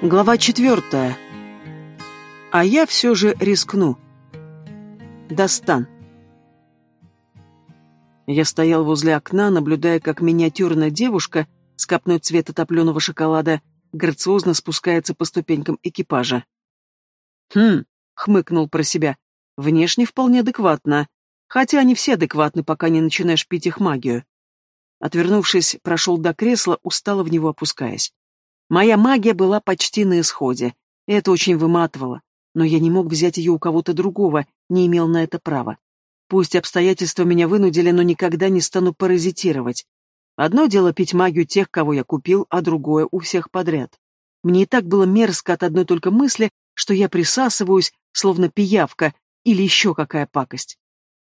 Глава четвертая. А я все же рискну. Достан. Я стоял возле окна, наблюдая, как миниатюрная девушка с копной цвета топленого шоколада грациозно спускается по ступенькам экипажа. «Хм», — хмыкнул про себя, — «внешне вполне адекватно. Хотя они все адекватны, пока не начинаешь пить их магию». Отвернувшись, прошел до кресла, устало в него опускаясь. Моя магия была почти на исходе, это очень выматывало, но я не мог взять ее у кого-то другого, не имел на это права. Пусть обстоятельства меня вынудили, но никогда не стану паразитировать. Одно дело пить магию тех, кого я купил, а другое у всех подряд. Мне и так было мерзко от одной только мысли, что я присасываюсь, словно пиявка или еще какая пакость.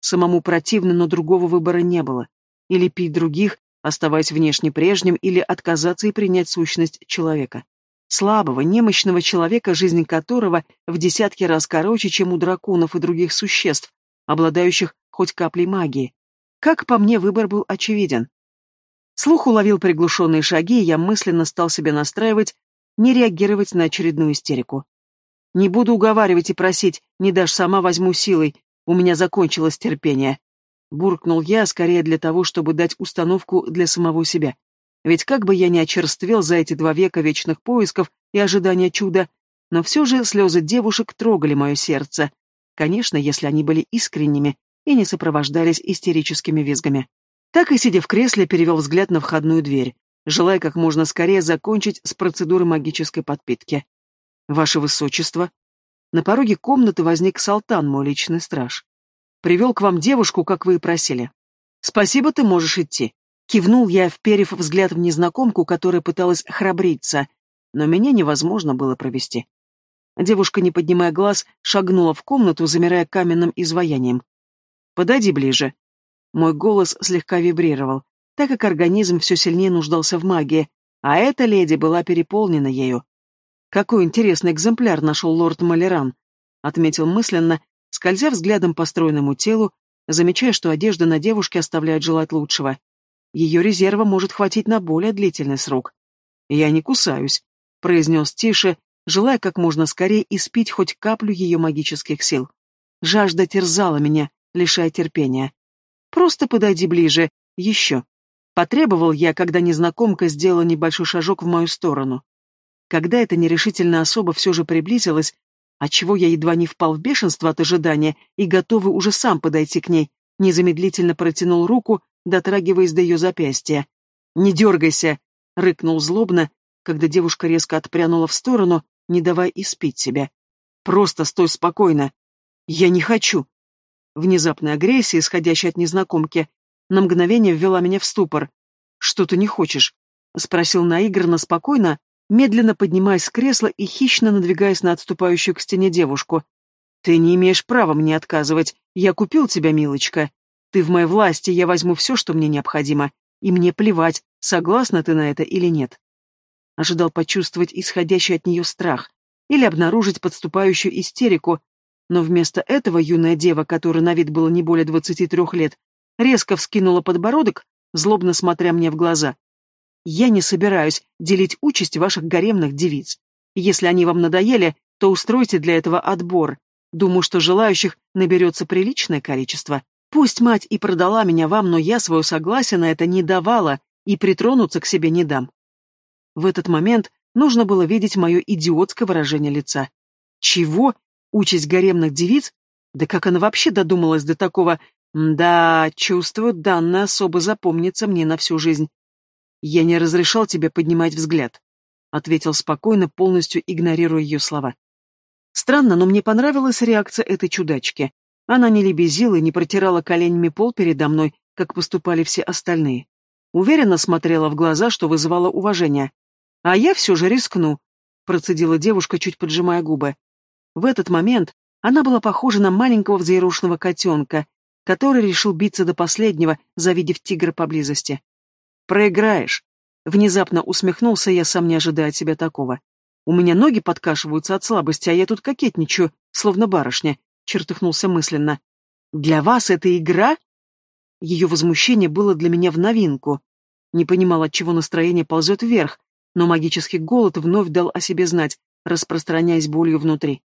Самому противно, но другого выбора не было. Или пить других, оставаясь внешне прежним или отказаться и принять сущность человека. Слабого, немощного человека, жизнь которого в десятки раз короче, чем у драконов и других существ, обладающих хоть каплей магии. Как по мне, выбор был очевиден. Слух уловил приглушенные шаги, и я мысленно стал себя настраивать, не реагировать на очередную истерику. Не буду уговаривать и просить, не дашь сама, возьму силой, у меня закончилось терпение. Буркнул я, скорее для того, чтобы дать установку для самого себя. Ведь как бы я ни очерствел за эти два века вечных поисков и ожидания чуда, но все же слезы девушек трогали мое сердце. Конечно, если они были искренними и не сопровождались истерическими визгами. Так и сидя в кресле, перевел взгляд на входную дверь, желая как можно скорее закончить с процедурой магической подпитки. «Ваше Высочество!» На пороге комнаты возник Салтан, мой личный страж. Привел к вам девушку, как вы и просили. Спасибо, ты можешь идти. Кивнул я, вперев взгляд в незнакомку, которая пыталась храбриться, но меня невозможно было провести. Девушка, не поднимая глаз, шагнула в комнату, замирая каменным изваянием. «Подойди ближе». Мой голос слегка вибрировал, так как организм все сильнее нуждался в магии, а эта леди была переполнена ею. «Какой интересный экземпляр нашел лорд Малеран», — отметил мысленно, скользя взглядом по стройному телу, замечая, что одежда на девушке оставляет желать лучшего. Ее резерва может хватить на более длительный срок. «Я не кусаюсь», — произнес тише, желая как можно скорее испить хоть каплю ее магических сил. Жажда терзала меня, лишая терпения. «Просто подойди ближе, еще». Потребовал я, когда незнакомка сделала небольшой шажок в мою сторону. Когда эта нерешительная особа все же приблизилась, отчего я едва не впал в бешенство от ожидания и, готовый уже сам подойти к ней, незамедлительно протянул руку, дотрагиваясь до ее запястья. «Не дергайся!» — рыкнул злобно, когда девушка резко отпрянула в сторону, не давая испить себя. «Просто стой спокойно!» «Я не хочу!» Внезапная агрессия, исходящая от незнакомки, на мгновение ввела меня в ступор. «Что ты не хочешь?» — спросил наигранно спокойно, медленно поднимаясь с кресла и хищно надвигаясь на отступающую к стене девушку. «Ты не имеешь права мне отказывать. Я купил тебя, милочка. Ты в моей власти, я возьму все, что мне необходимо. И мне плевать, согласна ты на это или нет». Ожидал почувствовать исходящий от нее страх или обнаружить подступающую истерику, но вместо этого юная дева, которая на вид было не более двадцати трех лет, резко вскинула подбородок, злобно смотря мне в глаза. Я не собираюсь делить участь ваших гаремных девиц. Если они вам надоели, то устройте для этого отбор. Думаю, что желающих наберется приличное количество. Пусть мать и продала меня вам, но я свое согласие на это не давала и притронуться к себе не дам. В этот момент нужно было видеть мое идиотское выражение лица. Чего? Участь гаремных девиц? Да как она вообще додумалась до такого? Да, чувствую, данная особа запомнится мне на всю жизнь. «Я не разрешал тебе поднимать взгляд», — ответил спокойно, полностью игнорируя ее слова. Странно, но мне понравилась реакция этой чудачки. Она не лебезила и не протирала коленями пол передо мной, как поступали все остальные. Уверенно смотрела в глаза, что вызывало уважение. «А я все же рискну», — процедила девушка, чуть поджимая губы. В этот момент она была похожа на маленького взъерошенного котенка, который решил биться до последнего, завидев тигра поблизости. Проиграешь. Внезапно усмехнулся я, сам не ожидая от себя такого. У меня ноги подкашиваются от слабости, а я тут кокетничаю, словно барышня, чертыхнулся мысленно. Для вас это игра? Ее возмущение было для меня в новинку. Не понимал, от чего настроение ползет вверх, но магический голод вновь дал о себе знать, распространяясь болью внутри.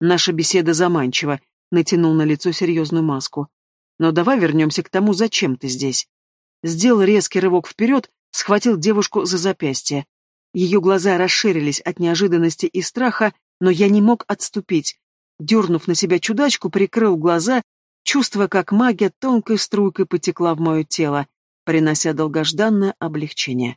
Наша беседа заманчива, натянул на лицо серьезную маску. Но давай вернемся к тому, зачем ты здесь. Сделал резкий рывок вперед, схватил девушку за запястье. Ее глаза расширились от неожиданности и страха, но я не мог отступить. Дернув на себя чудачку, прикрыл глаза, чувствуя, как магия тонкой струйкой потекла в мое тело, принося долгожданное облегчение.